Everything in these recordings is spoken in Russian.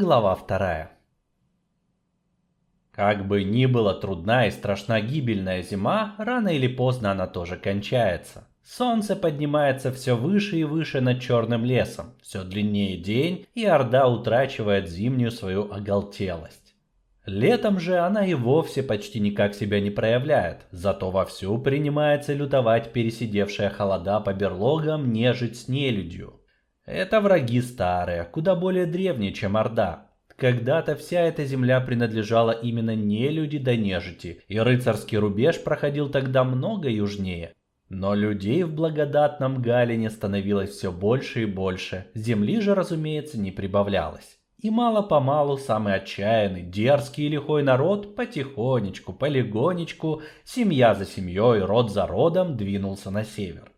глава вторая. Как бы ни была трудна и страшна гибельная зима, рано или поздно она тоже кончается. Солнце поднимается все выше и выше над черным лесом, все длиннее день, и Орда утрачивает зимнюю свою оголтелость. Летом же она и вовсе почти никак себя не проявляет, зато вовсю принимается лютовать пересидевшая холода по берлогам нежить с нелюдью. Это враги старые, куда более древние, чем Орда. Когда-то вся эта земля принадлежала именно нелюди до нежити, и рыцарский рубеж проходил тогда много южнее. Но людей в благодатном Галине становилось все больше и больше, земли же, разумеется, не прибавлялось. И мало-помалу самый отчаянный, дерзкий и лихой народ потихонечку, полигонечку, семья за семьей, род за родом двинулся на север.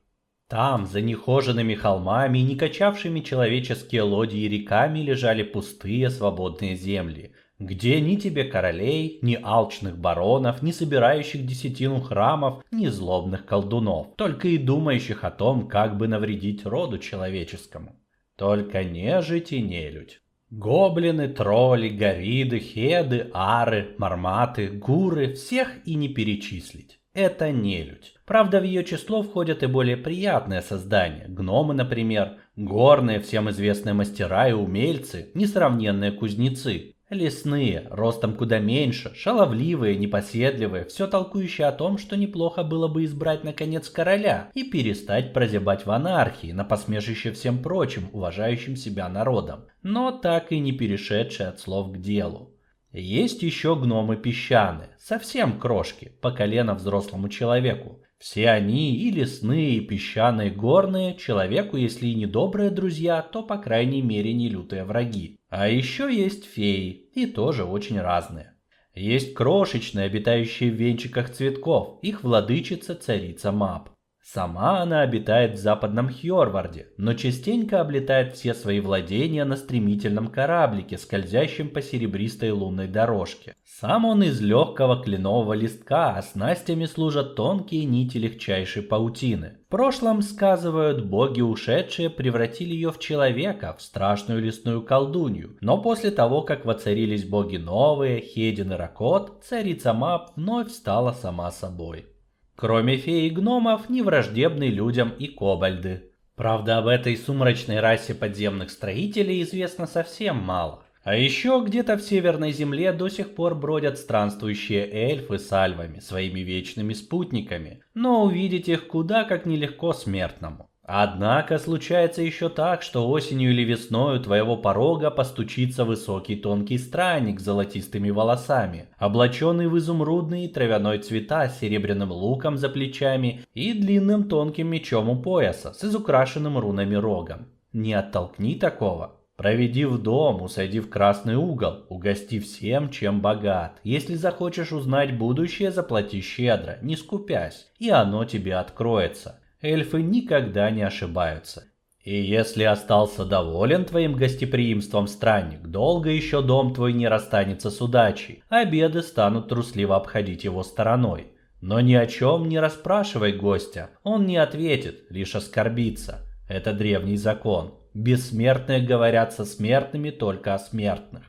Там, за нехоженными холмами и не качавшими человеческие лодии и реками лежали пустые свободные земли, где ни тебе королей, ни алчных баронов, ни собирающих десятину храмов, ни злобных колдунов, только и думающих о том, как бы навредить роду человеческому. Только нежить и нелюдь. Гоблины, тролли, гориды, хеды, ары, марматы, гуры – всех и не перечислить. Это нелюдь. Правда, в ее число входят и более приятные создания. Гномы, например, горные, всем известные мастера и умельцы, несравненные кузнецы. Лесные, ростом куда меньше, шаловливые, непоседливые, все толкующие о том, что неплохо было бы избрать наконец короля и перестать прозябать в анархии, на посмешище всем прочим, уважающим себя народом, но так и не перешедшие от слов к делу. Есть еще гномы песчаные, совсем крошки, по колено взрослому человеку. Все они и лесные, и песчаные, горные, человеку, если и не добрые друзья, то по крайней мере не лютые враги. А еще есть феи, и тоже очень разные. Есть крошечные, обитающие в венчиках цветков, их владычица царица Мап. Сама она обитает в западном Хьорварде, но частенько облетает все свои владения на стремительном кораблике, скользящем по серебристой лунной дорожке. Сам он из легкого кленового листка, а снастями служат тонкие нити легчайшей паутины. В прошлом, сказывают, боги ушедшие превратили ее в человека, в страшную лесную колдунью. Но после того, как воцарились боги новые, Хедин и Ракот, царица Мап вновь стала сама собой. Кроме феи и гномов, не враждебны людям и кобальды. Правда, об этой сумрачной расе подземных строителей известно совсем мало. А еще где-то в Северной Земле до сих пор бродят странствующие эльфы с альвами, своими вечными спутниками, но увидеть их куда как нелегко смертному. Однако случается еще так, что осенью или весной у твоего порога постучится высокий тонкий странник с золотистыми волосами, облаченный в изумрудный травяной цвета с серебряным луком за плечами и длинным тонким мечом у пояса с изукрашенным рунами рогом. Не оттолкни такого. Проведи в дом, усади в красный угол, угости всем, чем богат. Если захочешь узнать будущее, заплати щедро, не скупясь, и оно тебе откроется эльфы никогда не ошибаются. И если остался доволен твоим гостеприимством, странник, долго еще дом твой не расстанется с удачей, обеды станут трусливо обходить его стороной. Но ни о чем не расспрашивай гостя, он не ответит, лишь оскорбится. Это древний закон. Бессмертные говорят со смертными только о смертных.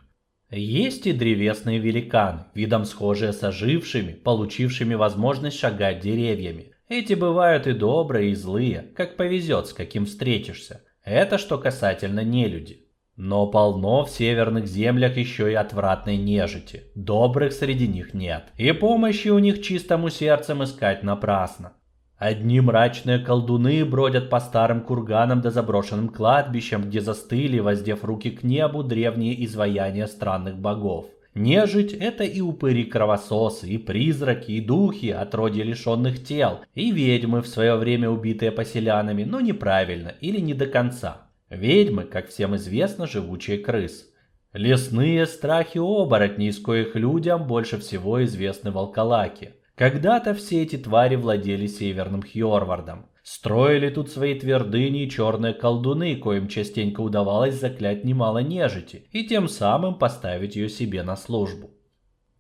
Есть и древесные великаны, видом схожие с ожившими, получившими возможность шагать деревьями. Эти бывают и добрые, и злые, как повезет, с каким встретишься. Это что касательно нелюди. Но полно в северных землях еще и отвратной нежити. Добрых среди них нет. И помощи у них чистому сердцем искать напрасно. Одни мрачные колдуны бродят по старым курганам да заброшенным кладбищам, где застыли, воздев руки к небу, древние изваяния странных богов. Нежить – это и упыри-кровососы, и призраки, и духи, отродья лишенных тел, и ведьмы, в свое время убитые поселянами, но неправильно или не до конца. Ведьмы, как всем известно, живучие крысы. Лесные страхи оборотней, из коих людям больше всего известны волколаки. Когда-то все эти твари владели Северным Хьорвардом. Строили тут свои твердыни черные колдуны, коим частенько удавалось заклять немало нежити, и тем самым поставить ее себе на службу.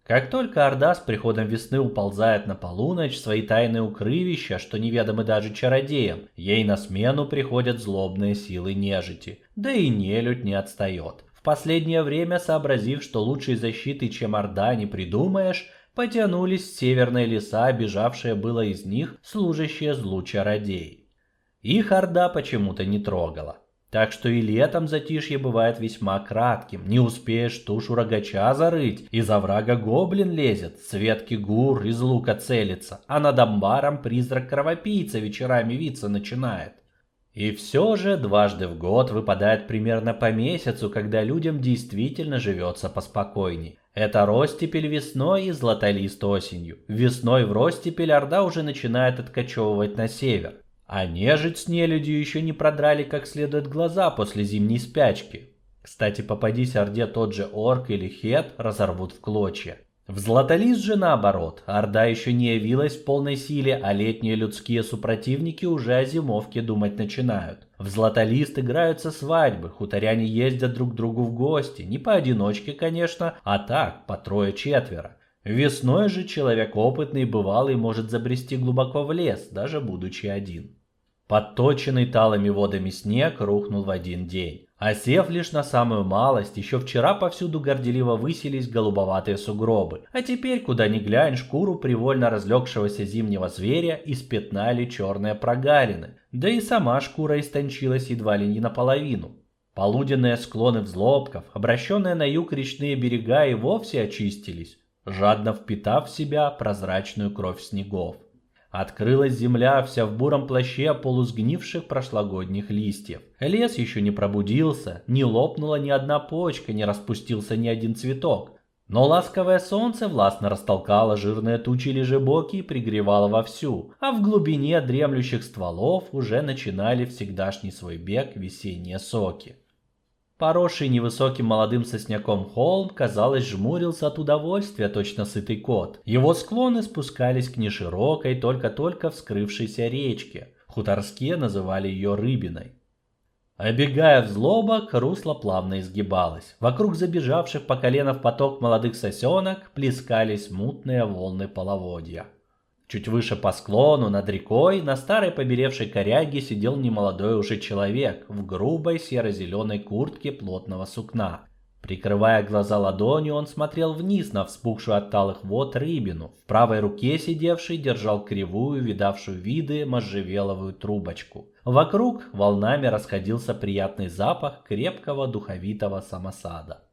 Как только Орда с приходом весны уползает на полуночь свои тайные укрывища, что неведомы даже чародеям, ей на смену приходят злобные силы нежити, да и нелюдь не отстает последнее время сообразив, что лучшей защиты, чем Орда, не придумаешь, потянулись северные леса, бежавшие было из них служащие злу чародеи. Их Орда почему-то не трогала. Так что и летом затишье бывает весьма кратким. Не успеешь тушу рогача зарыть, из оврага гоблин лезет, с ветки гур из лука целится, а над амбаром призрак кровопийца вечерами виться начинает. И все же дважды в год выпадает примерно по месяцу, когда людям действительно живется поспокойней. Это ростепель весной и златолист осенью. Весной в ростепель Орда уже начинает откачевывать на север. А нежить с нелюдью еще не продрали как следует глаза после зимней спячки. Кстати, попадись Орде тот же Орк или Хет, разорвут в клочья. В Златолист же наоборот, Орда еще не явилась в полной силе, а летние людские супротивники уже о зимовке думать начинают. В Златолист играются свадьбы, хуторяне ездят друг к другу в гости, не поодиночке, конечно, а так, по трое-четверо. Весной же человек опытный бывалый может забрести глубоко в лес, даже будучи один. Подточенный талыми водами снег рухнул в один день. Осев лишь на самую малость, еще вчера повсюду горделиво высились голубоватые сугробы, а теперь, куда ни глянь, шкуру привольно разлегшегося зимнего зверя испятнали черные прогалины, да и сама шкура истончилась едва ли не наполовину. Полуденные склоны взлобков, обращенные на юг речные берега и вовсе очистились, жадно впитав в себя прозрачную кровь снегов. Открылась земля вся в буром плаще полусгнивших прошлогодних листьев. Лес еще не пробудился, не лопнула ни одна почка, не распустился ни один цветок. Но ласковое солнце властно растолкало жирные тучи лежебоки и пригревало вовсю, а в глубине дремлющих стволов уже начинали всегдашний свой бег весенние соки. Поросший невысоким молодым сосняком холм, казалось, жмурился от удовольствия, точно сытый кот. Его склоны спускались к неширокой, только-только вскрывшейся речке. Хуторские называли ее рыбиной. Обегая в злобок, русло плавно изгибалось. Вокруг забежавших по колено в поток молодых сосенок плескались мутные волны половодья. Чуть выше по склону, над рекой, на старой побелевшей коряге сидел немолодой уже человек в грубой серо-зеленой куртке плотного сукна. Прикрывая глаза ладонью, он смотрел вниз на вспухшую от талых вод рыбину. В правой руке сидевший держал кривую, видавшую виды, можжевеловую трубочку. Вокруг волнами расходился приятный запах крепкого духовитого самосада.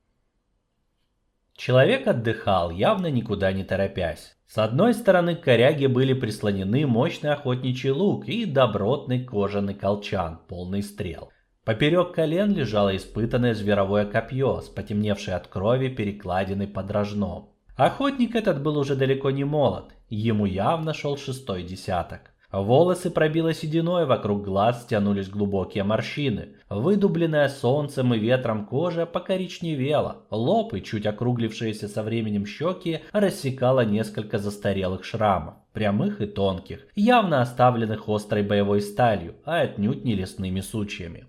Человек отдыхал, явно никуда не торопясь. С одной стороны к коряге были прислонены мощный охотничий лук и добротный кожаный колчан, полный стрел. Поперек колен лежало испытанное зверовое копье с потемневшей от крови перекладиной под рожном. Охотник этот был уже далеко не молод, ему явно шел шестой десяток. Волосы пробило сединой, вокруг глаз стянулись глубокие морщины. Выдубленная солнцем и ветром кожа покоричневела. Лоб и чуть округлившиеся со временем щеки рассекала несколько застарелых шрамов, прямых и тонких, явно оставленных острой боевой сталью, а отнюдь не лесными сучьями.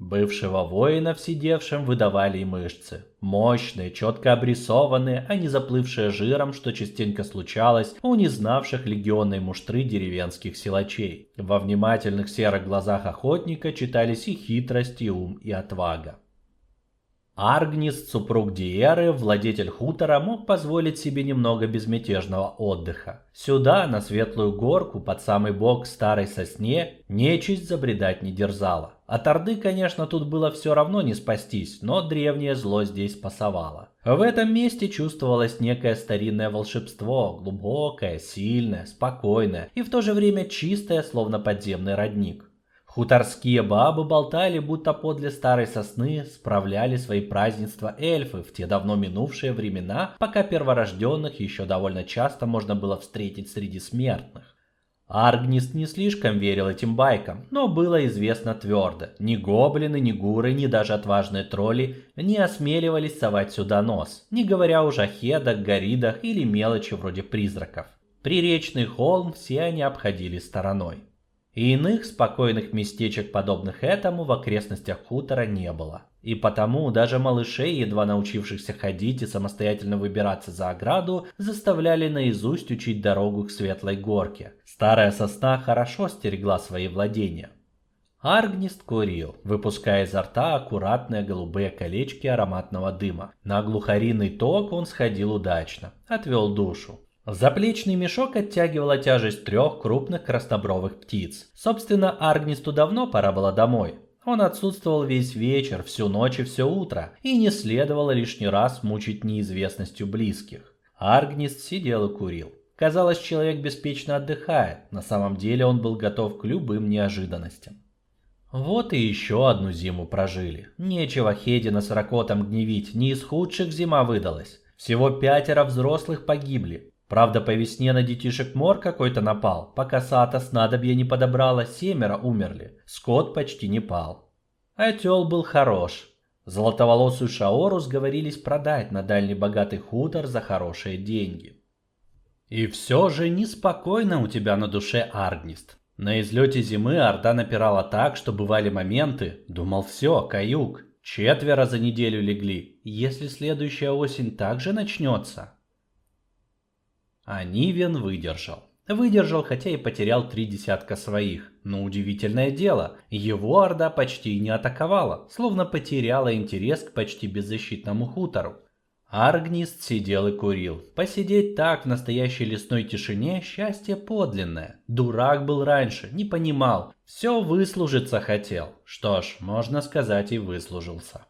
Бывшего воина в сидевшем выдавали и мышцы. Мощные, четко обрисованные, а не заплывшие жиром, что частенько случалось у незнавших легионной муштры деревенских силачей. Во внимательных серых глазах охотника читались и хитрость, и ум, и отвага. Аргнис, супруг Диеры, владетель хутора, мог позволить себе немного безмятежного отдыха. Сюда, на светлую горку, под самый бок старой сосне, нечисть забредать не дерзала. От Орды, конечно, тут было все равно не спастись, но древнее зло здесь пасовало. В этом месте чувствовалось некое старинное волшебство, глубокое, сильное, спокойное и в то же время чистое, словно подземный родник. Хуторские бабы болтали, будто подле старой сосны справляли свои празднества эльфы в те давно минувшие времена, пока перворожденных еще довольно часто можно было встретить среди смертных. Аргнист не слишком верил этим байкам, но было известно твердо, ни гоблины, ни гуры, ни даже отважные тролли не осмеливались совать сюда нос, не говоря уже о хедах, горидах или мелочи вроде призраков. Приречный холм все они обходили стороной. И иных спокойных местечек, подобных этому, в окрестностях хутора не было. И потому даже малышей, едва научившихся ходить и самостоятельно выбираться за ограду, заставляли наизусть учить дорогу к светлой горке. Старая сосна хорошо стерегла свои владения. Аргнист курил, выпуская изо рта аккуратные голубые колечки ароматного дыма. На глухариный ток он сходил удачно, отвел душу. Заплечный мешок оттягивала тяжесть трех крупных краснобровых птиц. Собственно, Аргнисту давно пора было домой. Он отсутствовал весь вечер, всю ночь и все утро, и не следовало лишний раз мучить неизвестностью близких. Аргнист сидел и курил. Казалось, человек беспечно отдыхает, на самом деле он был готов к любым неожиданностям. Вот и еще одну зиму прожили. Нечего Хедина с Ракотом гневить, не из худших зима выдалась. Всего пятеро взрослых погибли. Правда, по весне на детишек мор какой-то напал. Пока Сата снадобья не подобрала, семеро умерли. Скот почти не пал. Отел был хорош. Золотоволосую Шаору сговорились продать на дальний богатый хутор за хорошие деньги. И все же неспокойно у тебя на душе, Аргнист. На излете зимы Орда напирала так, что бывали моменты, думал все, каюк, четверо за неделю легли, если следующая осень также начнется. А Нивен выдержал. Выдержал, хотя и потерял три десятка своих. Но удивительное дело, его Орда почти не атаковала, словно потеряла интерес к почти беззащитному хутору. Аргнист сидел и курил. Посидеть так в настоящей лесной тишине – счастье подлинное. Дурак был раньше, не понимал. Все выслужиться хотел. Что ж, можно сказать и выслужился.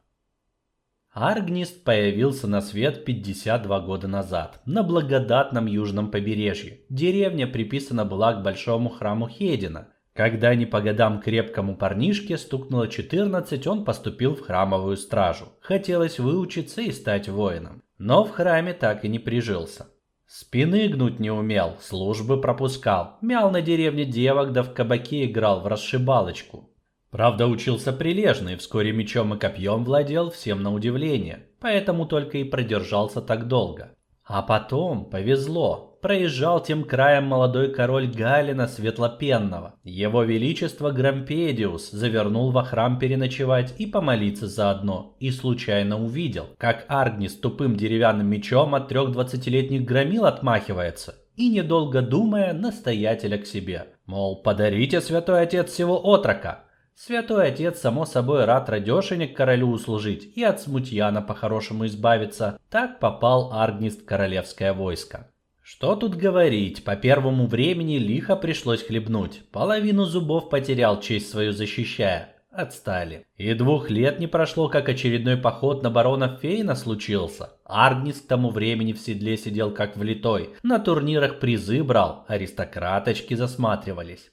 Аргнист появился на свет 52 года назад, на благодатном южном побережье. Деревня приписана была к большому храму Хедина – когда не по годам крепкому парнишке стукнуло 14, он поступил в храмовую стражу. Хотелось выучиться и стать воином. Но в храме так и не прижился. Спины гнуть не умел, службы пропускал, мял на деревне девок, да в кабаке играл в расшибалочку. Правда, учился прилежно и вскоре мечом и копьем владел всем на удивление, поэтому только и продержался так долго. А потом повезло, проезжал тем краем молодой король Галина Светлопенного. Его величество Грампедиус завернул во храм переночевать и помолиться заодно, и случайно увидел, как Аргни с тупым деревянным мечом от трех двадцатилетних громил отмахивается, и, недолго думая, настоятеля к себе. Мол, подарите, святой отец, всего отрока. Святой отец, само собой, рад радешенек королю услужить и от смутьяна по-хорошему избавиться. Так попал Аргнист королевское войско. Что тут говорить, по первому времени лихо пришлось хлебнуть. Половину зубов потерял, честь свою защищая. Отстали. И двух лет не прошло, как очередной поход на барона Фейна случился. Аргнис к тому времени в седле сидел как влитой. На турнирах призы брал, аристократочки засматривались.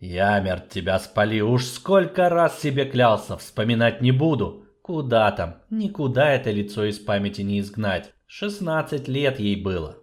Ямер, тебя спали, уж сколько раз себе клялся, вспоминать не буду. Куда там, никуда это лицо из памяти не изгнать. 16 лет ей было.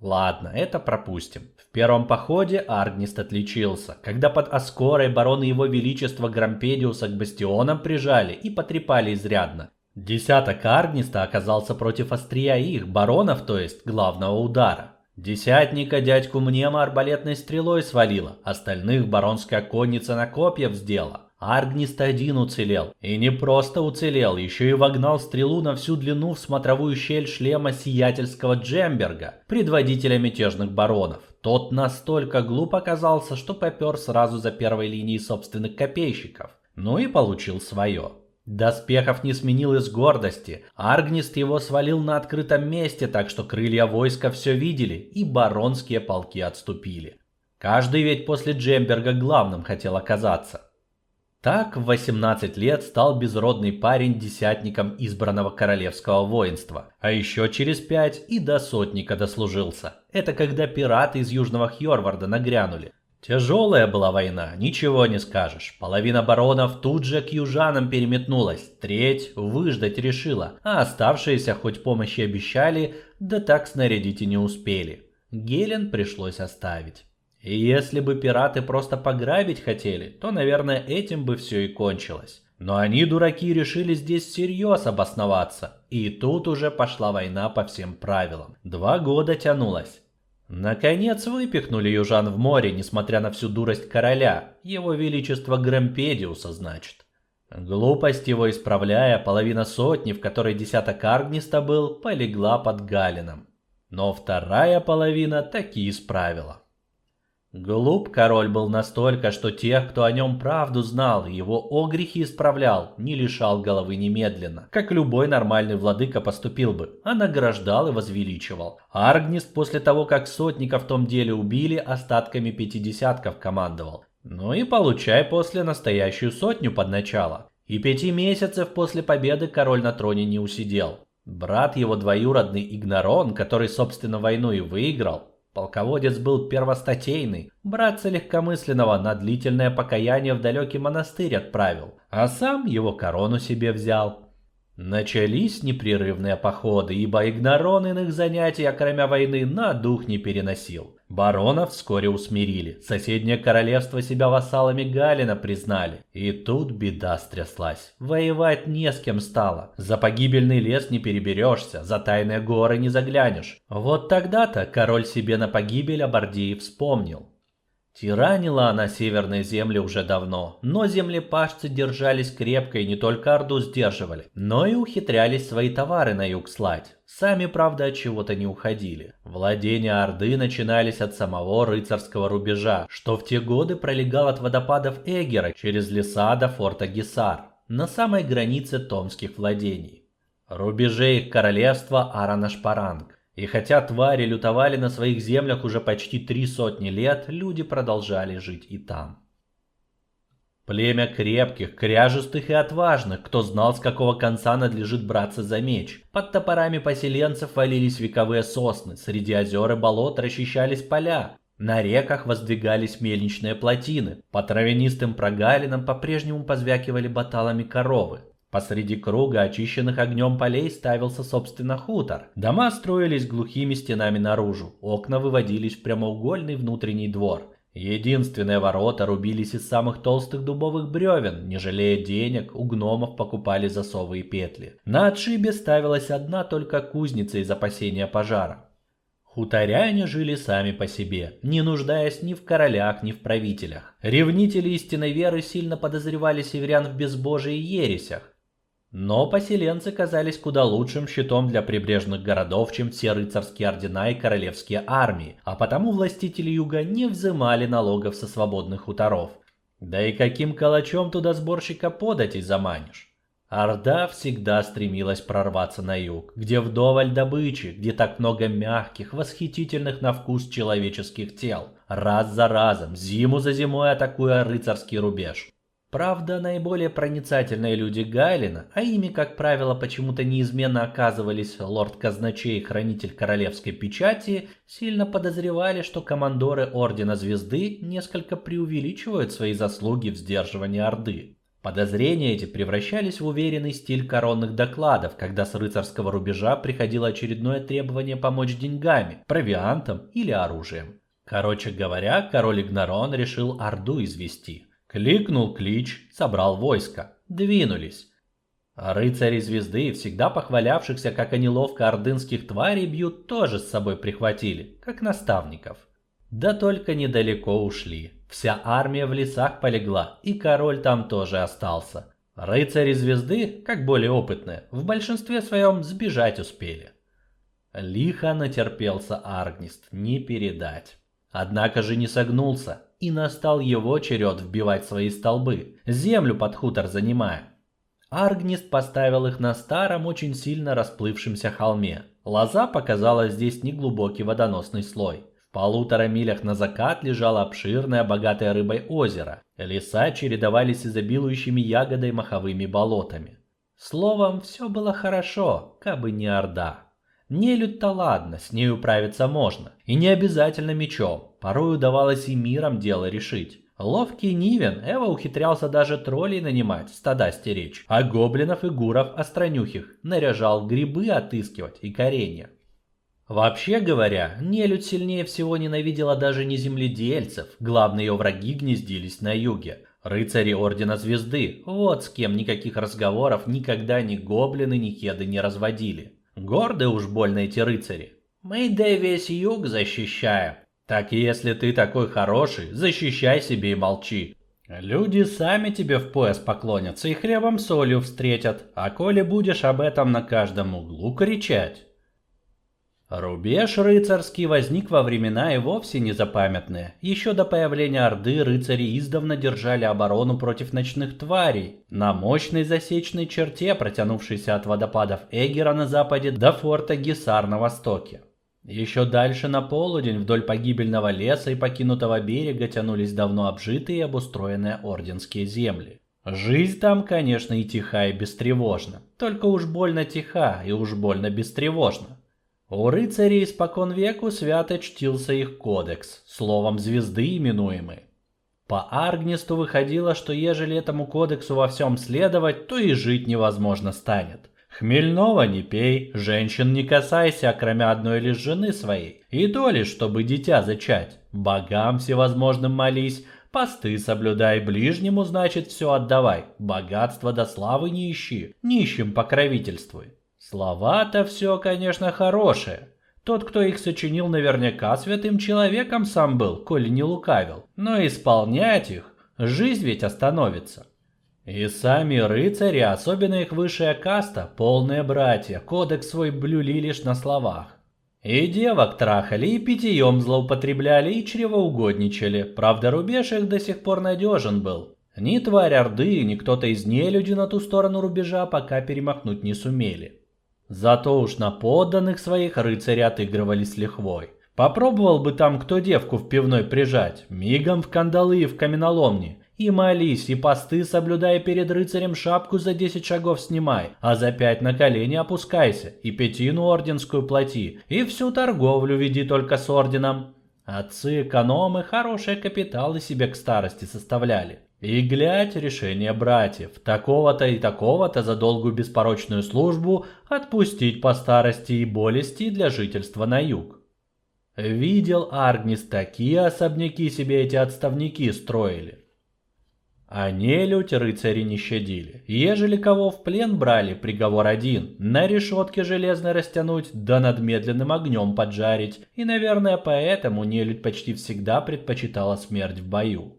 Ладно, это пропустим. В первом походе Аргнист отличился, когда под Аскорой бароны его величества Грампедиуса к бастионам прижали и потрепали изрядно. Десяток Аргниста оказался против острия их, баронов, то есть главного удара. Десятника дядьку Мнема арбалетной стрелой свалила, остальных баронская конница на копья вздела. Аргнист один уцелел. И не просто уцелел, еще и вогнал стрелу на всю длину в смотровую щель шлема сиятельского Джемберга, предводителя мятежных баронов. Тот настолько глуп оказался, что попер сразу за первой линией собственных копейщиков. Ну и получил свое. Доспехов не сменил из гордости. Аргнист его свалил на открытом месте, так что крылья войска все видели, и баронские полки отступили. Каждый ведь после Джемберга главным хотел оказаться. Так в 18 лет стал безродный парень десятником избранного королевского воинства, а еще через пять и до сотника дослужился. Это когда пираты из Южного Хьорварда нагрянули. Тяжелая была война, ничего не скажешь. Половина баронов тут же к южанам переметнулась, треть выждать решила, а оставшиеся хоть помощи обещали, да так снарядить и не успели. Гелен пришлось оставить. И если бы пираты просто пограбить хотели, то, наверное, этим бы все и кончилось. Но они, дураки, решили здесь всерьез обосноваться. И тут уже пошла война по всем правилам. Два года тянулась. Наконец выпихнули южан в море, несмотря на всю дурость короля, его величество Грампедиуса, значит. Глупость его исправляя, половина сотни, в которой десяток Аргниста был, полегла под Галином. Но вторая половина таки исправила. Глуп король был настолько, что тех, кто о нем правду знал и его о грехи исправлял, не лишал головы немедленно, как любой нормальный владыка поступил бы, а награждал и возвеличивал. Аргнист после того, как сотника в том деле убили, остатками пятидесятков командовал. Ну и получай после настоящую сотню под начало. И пяти месяцев после победы король на троне не усидел. Брат его двоюродный Игнорон, который, собственно, войну и выиграл, Полководец был первостатейный, братца легкомысленного на длительное покаяние в далекий монастырь отправил, а сам его корону себе взял. Начались непрерывные походы, ибо Игнорон иных занятий, окромя войны, на дух не переносил. Баронов вскоре усмирили, соседнее королевство себя вассалами Галина признали. И тут беда стряслась. Воевать не с кем стало. За погибельный лес не переберешься, за тайные горы не заглянешь. Вот тогда-то король себе на погибель Абардии вспомнил. Тиранила она северные земли уже давно, но землепашцы держались крепко и не только Орду сдерживали, но и ухитрялись свои товары на юг слать. Сами, правда, от чего-то не уходили. Владения Орды начинались от самого рыцарского рубежа, что в те годы пролегал от водопадов Эгера через леса до форта Гисар, на самой границе томских владений. Рубежей королевства Аранашпаранг. И хотя твари лютовали на своих землях уже почти три сотни лет, люди продолжали жить и там. Племя крепких, кряжестых и отважных, кто знал, с какого конца надлежит браться за меч. Под топорами поселенцев валились вековые сосны, среди озер и болот расчищались поля, на реках воздвигались мельничные плотины, по травянистым прогалинам по-прежнему позвякивали баталами коровы. Посреди круга очищенных огнем полей ставился собственно хутор. Дома строились глухими стенами наружу, окна выводились в прямоугольный внутренний двор. Единственные ворота рубились из самых толстых дубовых бревен, не жалея денег, у гномов покупали засовы и петли. На отшибе ставилась одна только кузница из опасения пожара. Хуторяне жили сами по себе, не нуждаясь ни в королях, ни в правителях. Ревнители истинной веры сильно подозревали северян в безбожии и ересях, но поселенцы казались куда лучшим щитом для прибрежных городов, чем все рыцарские ордена и королевские армии, а потому властители юга не взимали налогов со свободных хуторов. Да и каким калачом туда сборщика подать и заманишь? Орда всегда стремилась прорваться на юг, где вдоволь добычи, где так много мягких, восхитительных на вкус человеческих тел, раз за разом, зиму за зимой атакуя рыцарский рубеж. Правда, наиболее проницательные люди Гайлина, а ими, как правило, почему-то неизменно оказывались лорд-казначей и хранитель королевской печати, сильно подозревали, что командоры Ордена Звезды несколько преувеличивают свои заслуги в сдерживании Орды. Подозрения эти превращались в уверенный стиль коронных докладов, когда с рыцарского рубежа приходило очередное требование помочь деньгами, провиантом или оружием. Короче говоря, король Игнорон решил Орду извести. Кликнул клич, собрал войско. Двинулись. Рыцари звезды, всегда похвалявшихся, как они ловко ордынских тварей бьют, тоже с собой прихватили, как наставников. Да только недалеко ушли. Вся армия в лесах полегла, и король там тоже остался. Рыцари звезды, как более опытные, в большинстве своем сбежать успели. Лихо натерпелся Аргнист, не передать. Однако же не согнулся, и настал его черед вбивать свои столбы, землю под хутор занимая. Аргнист поставил их на старом, очень сильно расплывшемся холме. Лоза показала здесь неглубокий водоносный слой. В полутора милях на закат лежало обширное, богатое рыбой озеро. Леса чередовались изобилующими ягодой маховыми болотами. Словом, все было хорошо, кабы не Орда. Нелюдь-то ладно, с ней управиться можно. И не обязательно мечом. Порой удавалось и миром дело решить. Ловкий Нивен Эва ухитрялся даже троллей нанимать, стада стеречь, а гоблинов и гуров остронюхих наряжал грибы отыскивать и коренья. Вообще говоря, нелюдь сильнее всего ненавидела даже не земледельцев, главные ее враги гнездились на юге. Рыцари Ордена Звезды, вот с кем никаких разговоров никогда ни гоблины, ни хеды не разводили. Горды уж больно эти рыцари. Мы да весь юг защищаем. Так если ты такой хороший, защищай себе и молчи. Люди сами тебе в пояс поклонятся и хлебом солью встретят, а коли будешь об этом на каждом углу кричать. Рубеж рыцарский возник во времена и вовсе незапамятные. Еще до появления Орды рыцари издавна держали оборону против ночных тварей на мощной засечной черте, протянувшейся от водопадов Эгера на западе до форта Гисар на востоке. Еще дальше на полудень вдоль погибельного леса и покинутого берега тянулись давно обжитые и обустроенные орденские земли. Жизнь там, конечно, и тиха, и бестревожна. Только уж больно тиха и уж больно бестревожна. У рыцарей испокон веку свято чтился их кодекс, словом звезды именуемый. По Аргнисту выходило, что ежели этому кодексу во всем следовать, то и жить невозможно станет. Хмельного не пей, женщин не касайся, кроме одной лишь жены своей, и то лишь, чтобы дитя зачать. Богам всевозможным молись, посты соблюдай, ближнему, значит, все отдавай, богатство до славы не ищи, нищим покровительствуй. Слова-то все, конечно, хорошие. Тот, кто их сочинил, наверняка святым человеком сам был, коли не лукавил. Но исполнять их, жизнь ведь остановится. И сами рыцари, особенно их высшая каста, полные братья, кодекс свой блюли лишь на словах. И девок трахали, и питьем злоупотребляли, и чревоугодничали. Правда, рубеж их до сих пор надежен был. Ни тварь Орды, ни кто-то из нелюди на ту сторону рубежа пока перемахнуть не сумели. Зато уж на подданных своих рыцари отыгрывались лихвой. Попробовал бы там кто девку в пивной прижать, мигом в кандалы и в каменоломни. И молись, и посты соблюдай перед рыцарем шапку за десять шагов снимай, а за пять на колени опускайся, и пятину орденскую плати, и всю торговлю веди только с орденом. Отцы-экономы хорошие капиталы себе к старости составляли. И глядь решение братьев, такого-то и такого-то за долгую беспорочную службу отпустить по старости и болести для жительства на юг. Видел Аргнис, такие особняки себе эти отставники строили. А нелюдь рыцари не щадили. Ежели кого в плен брали, приговор один. На решетке железной растянуть, да над медленным огнем поджарить. И, наверное, поэтому нелюдь почти всегда предпочитала смерть в бою.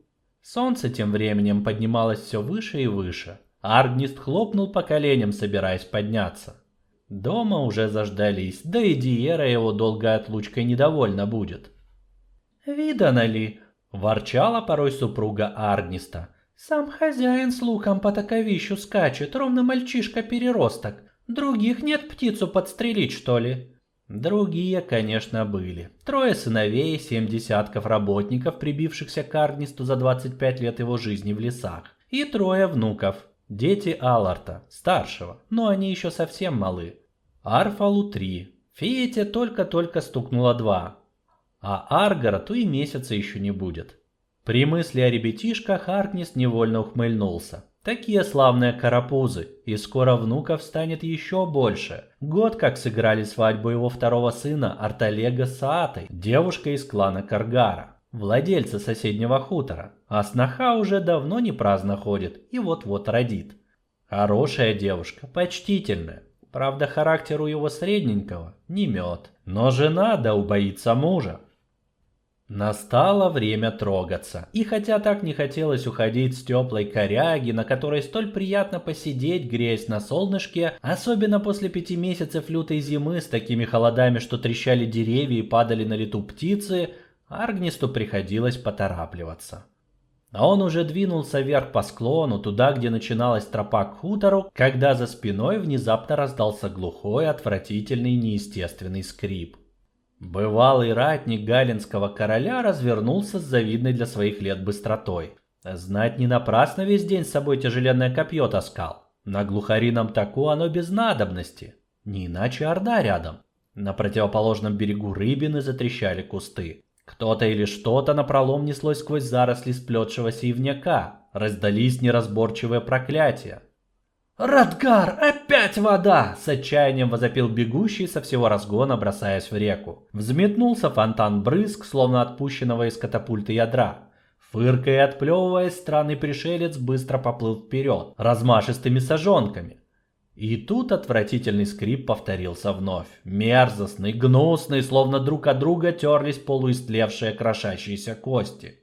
Солнце тем временем поднималось все выше и выше. Аргнист хлопнул по коленям, собираясь подняться. Дома уже заждались, да и Диера его долгой отлучкой недовольна будет. «Видано ли?» – ворчала порой супруга Аргниста – сам хозяин с луком по таковищу скачет, ровно мальчишка-переросток. Других нет птицу подстрелить, что ли? Другие, конечно, были. Трое сыновей, семь десятков работников, прибившихся к Арнисту за 25 лет его жизни в лесах. И трое внуков. Дети Аларта, старшего, но они еще совсем малы. Арфалу три. Фете только-только стукнуло два. А Аргарату и месяца еще не будет. При мысли о ребятишках Аркнис невольно ухмыльнулся. Такие славные карапузы, и скоро внуков станет еще больше. Год как сыграли свадьбу его второго сына Арталега Саатой, девушка из клана Каргара, владельца соседнего хутора. А сноха уже давно не праздно ходит и вот-вот родит. Хорошая девушка, почтительная. Правда, характер у его средненького не мед. Но жена да убоится мужа. Настало время трогаться. И хотя так не хотелось уходить с теплой коряги, на которой столь приятно посидеть, греясь на солнышке, особенно после пяти месяцев лютой зимы с такими холодами, что трещали деревья и падали на лету птицы, Аргнисту приходилось поторапливаться. А он уже двинулся вверх по склону, туда, где начиналась тропа к хутору, когда за спиной внезапно раздался глухой, отвратительный, неестественный скрип. Бывалый ратник галинского короля развернулся с завидной для своих лет быстротой. Знать не напрасно весь день с собой тяжеленное копье таскал. На глухарином таку оно без надобности. Не иначе орда рядом. На противоположном берегу рыбины затрещали кусты. Кто-то или что-то напролом неслось сквозь заросли сплетшегося ивняка. Раздались неразборчивые проклятия. «Радгар, опять вода!» – с отчаянием возопил бегущий со всего разгона, бросаясь в реку. Взметнулся фонтан брызг, словно отпущенного из катапульты ядра. Фыркая и отплевываясь, странный пришелец быстро поплыл вперед, размашистыми сажонками. И тут отвратительный скрип повторился вновь. Мерзостный, гнусный, словно друг от друга терлись полуистлевшие крошащиеся кости.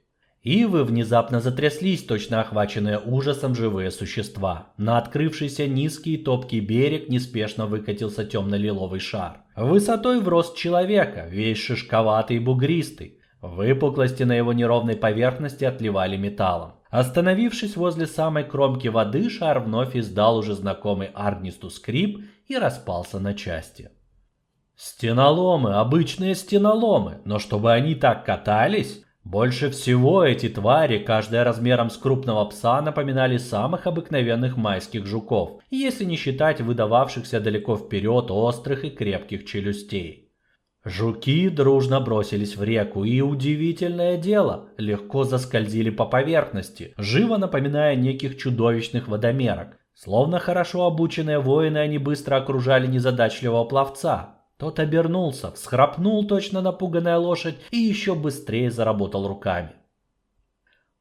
Ивы внезапно затряслись, точно охваченные ужасом живые существа. На открывшийся низкий и топкий берег неспешно выкатился темно-лиловый шар. Высотой в рост человека, весь шишковатый и бугристый. Выпуклости на его неровной поверхности отливали металлом. Остановившись возле самой кромки воды, шар вновь издал уже знакомый Аргнисту скрип и распался на части. Стеноломы, обычные стеноломы, но чтобы они так катались... Больше всего эти твари, каждая размером с крупного пса, напоминали самых обыкновенных майских жуков, если не считать выдававшихся далеко вперед острых и крепких челюстей. Жуки дружно бросились в реку и, удивительное дело, легко заскользили по поверхности, живо напоминая неких чудовищных водомерок. Словно хорошо обученные воины, они быстро окружали незадачливого пловца, тот обернулся, всхрапнул точно напуганная лошадь и еще быстрее заработал руками.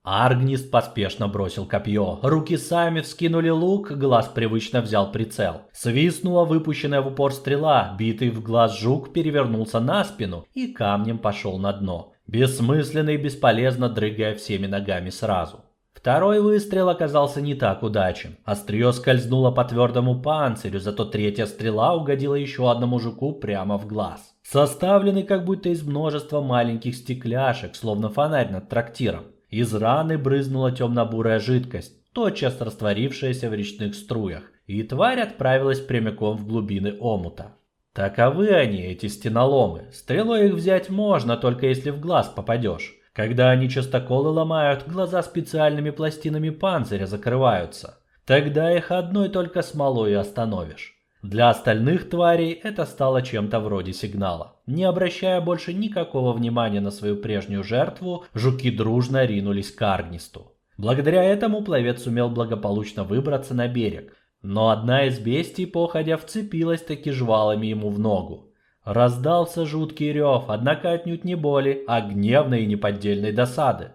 Аргнист поспешно бросил копье. Руки сами вскинули лук, глаз привычно взял прицел. Свистнула выпущенная в упор стрела, битый в глаз жук перевернулся на спину и камнем пошел на дно, бессмысленно и бесполезно дрыгая всеми ногами сразу. Второй выстрел оказался не так удачен. Острие скользнуло по твердому панцирю, зато третья стрела угодила еще одному жуку прямо в глаз. Составленный как будто из множества маленьких стекляшек, словно фонарь над трактиром. Из раны брызнула темно-бурая жидкость, тотчас растворившаяся в речных струях, и тварь отправилась прямиком в глубины омута. Таковы они, эти стеноломы. Стрелой их взять можно, только если в глаз попадешь. Когда они частоколы ломают, глаза специальными пластинами панциря закрываются. Тогда их одной только смолой остановишь. Для остальных тварей это стало чем-то вроде сигнала. Не обращая больше никакого внимания на свою прежнюю жертву, жуки дружно ринулись к Аргнисту. Благодаря этому пловец сумел благополучно выбраться на берег, но одна из бестий, походя, вцепилась таки жвалами ему в ногу. Раздался жуткий рев, однако отнюдь не боли, а гневной и неподдельной досады.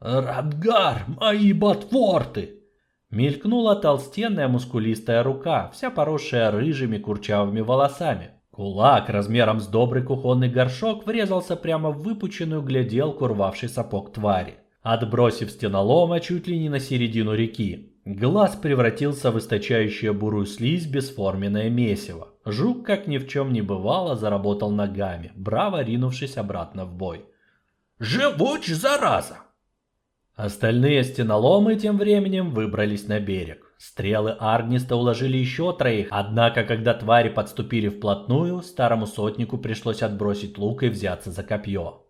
«Радгар, мои ботфорты!» Мелькнула толстенная мускулистая рука, вся поросшая рыжими курчавыми волосами. Кулак размером с добрый кухонный горшок врезался прямо в выпученную гляделку рвавший сапог твари, отбросив стенолома чуть ли не на середину реки. Глаз превратился в источающее бурую слизь бесформенное месиво. Жук, как ни в чем не бывало, заработал ногами, браво ринувшись обратно в бой. «Живуч, зараза!» Остальные стеноломы тем временем выбрались на берег. Стрелы Аргниста уложили еще троих, однако, когда твари подступили вплотную, старому сотнику пришлось отбросить лук и взяться за копье.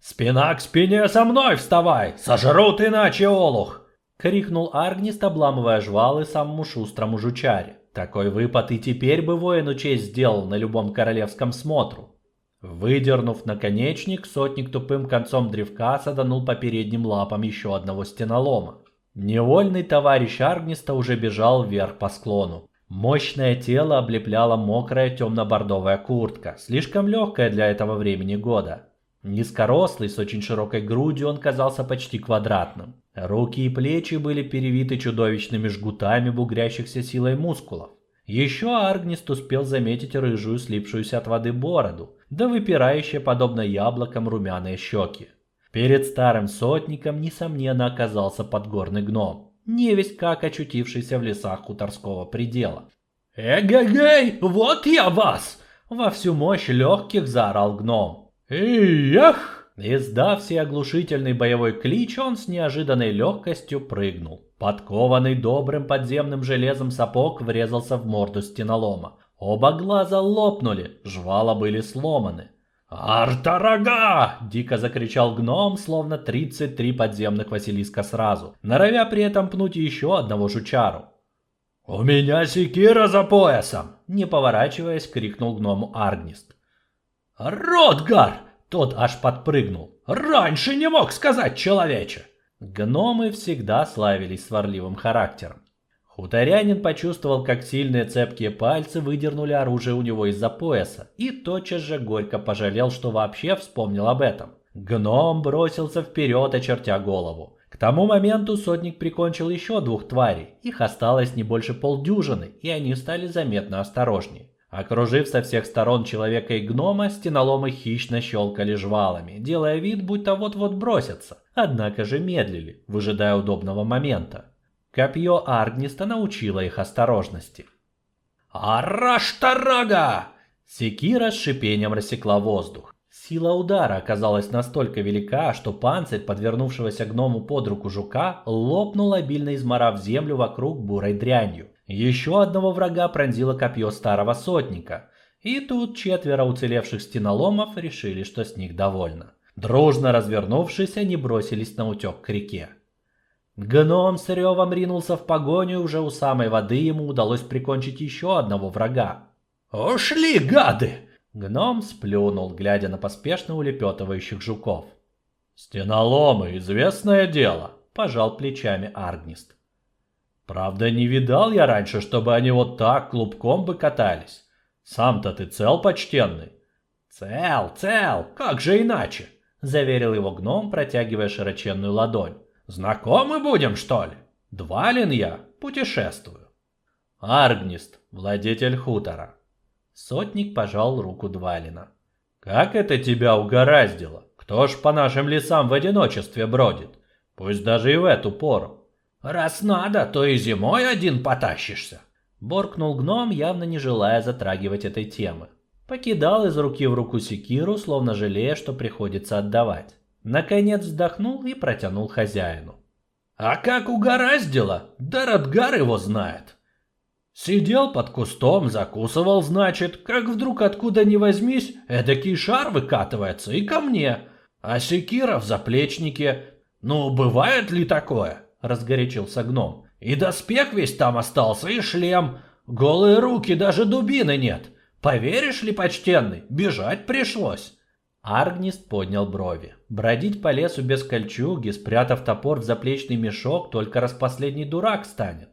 «Спина к спине со мной вставай! Сожрут иначе олух!» — крикнул Аргнист, обламывая жвалы самому шустрому жучаре. Такой выпад и теперь бы воину честь сделал на любом королевском смотру. Выдернув наконечник, сотник тупым концом древка саданул по передним лапам еще одного стенолома. Невольный товарищ Аргниста уже бежал вверх по склону. Мощное тело облепляла мокрая темно-бордовая куртка, слишком легкая для этого времени года. Низкорослый, с очень широкой грудью, он казался почти квадратным. Руки и плечи были перевиты чудовищными жгутами бугрящихся силой мускулов. Еще Аргнист успел заметить рыжую, слипшуюся от воды бороду, да выпирающие, подобно яблокам, румяные щеки. Перед старым сотником, несомненно, оказался подгорный гном, невесть как очутившийся в лесах хуторского предела. «Эгегей, вот я вас!» Во всю мощь легких заорал гном. «Эх!» Издав сей оглушительный боевой клич, он с неожиданной легкостью прыгнул. Подкованный добрым подземным железом сапог врезался в морду стенолома. Оба глаза лопнули, жвала были сломаны. «Артарага!» – дико закричал гном, словно 33 подземных Василиска сразу, норовя при этом пнуть еще одного жучару. «У меня секира за поясом!» – не поворачиваясь, крикнул гному Аргнист. «Ротгар!» Тот аж подпрыгнул. «Раньше не мог сказать, человече!» Гномы всегда славились сварливым характером. Хуторянин почувствовал, как сильные цепкие пальцы выдернули оружие у него из-за пояса, и тотчас же горько пожалел, что вообще вспомнил об этом. Гном бросился вперед, очертя голову. К тому моменту сотник прикончил еще двух тварей, их осталось не больше полдюжины, и они стали заметно осторожнее. Окружив со всех сторон человека и гнома, стеноломы хищно щелкали жвалами, делая вид, будто вот-вот бросятся. однако же медлили, выжидая удобного момента. Копье Аргниста научило их осторожности. «Араштарага!» Секира с шипением рассекла воздух. Сила удара оказалась настолько велика, что панцирь подвернувшегося гному под руку жука лопнул, обильно изморав землю вокруг бурой дрянью. Еще одного врага пронзило копье старого сотника, и тут четверо уцелевших стеноломов решили, что с них довольно. Дружно развернувшись, они бросились на утек к реке. Гном с ревом ринулся в погоню, уже у самой воды ему удалось прикончить еще одного врага. «Ушли, гады!» Гном сплюнул, глядя на поспешно улепетывающих жуков. «Стеноломы, известное дело», – пожал плечами Аргнист. «Правда, не видал я раньше, чтобы они вот так клубком бы катались. Сам-то ты цел, почтенный?» «Цел, цел, как же иначе?» – заверил его гном, протягивая широченную ладонь. Знакомы будем, что ли? Двалин я, путешествую. Аргнист, владетель хутора. Сотник пожал руку Двалина. Как это тебя угораздило? Кто ж по нашим лесам в одиночестве бродит? Пусть даже и в эту пору. Раз надо, то и зимой один потащишься. Боркнул гном, явно не желая затрагивать этой темы. Покидал из руки в руку секиру, словно жалея, что приходится отдавать. Наконец вздохнул и протянул хозяину. А как угораздило, да Радгар его знает. Сидел под кустом, закусывал, значит, как вдруг откуда ни возьмись, эдакий шар выкатывается и ко мне. А секира в заплечнике. Ну, бывает ли такое? Разгорячился гном. И доспех весь там остался, и шлем. Голые руки, даже дубины нет. Поверишь ли, почтенный, бежать пришлось. Аргнист поднял брови. Бродить по лесу без кольчуги, спрятав топор в заплечный мешок, только раз последний дурак станет.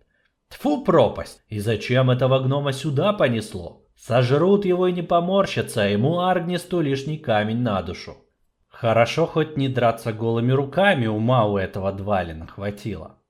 Тфу, пропасть! И зачем этого гнома сюда понесло? Сожрут его и не поморщатся, а ему Аргнисту лишний камень на душу. Хорошо хоть не драться голыми руками, ума у этого Двалина хватило.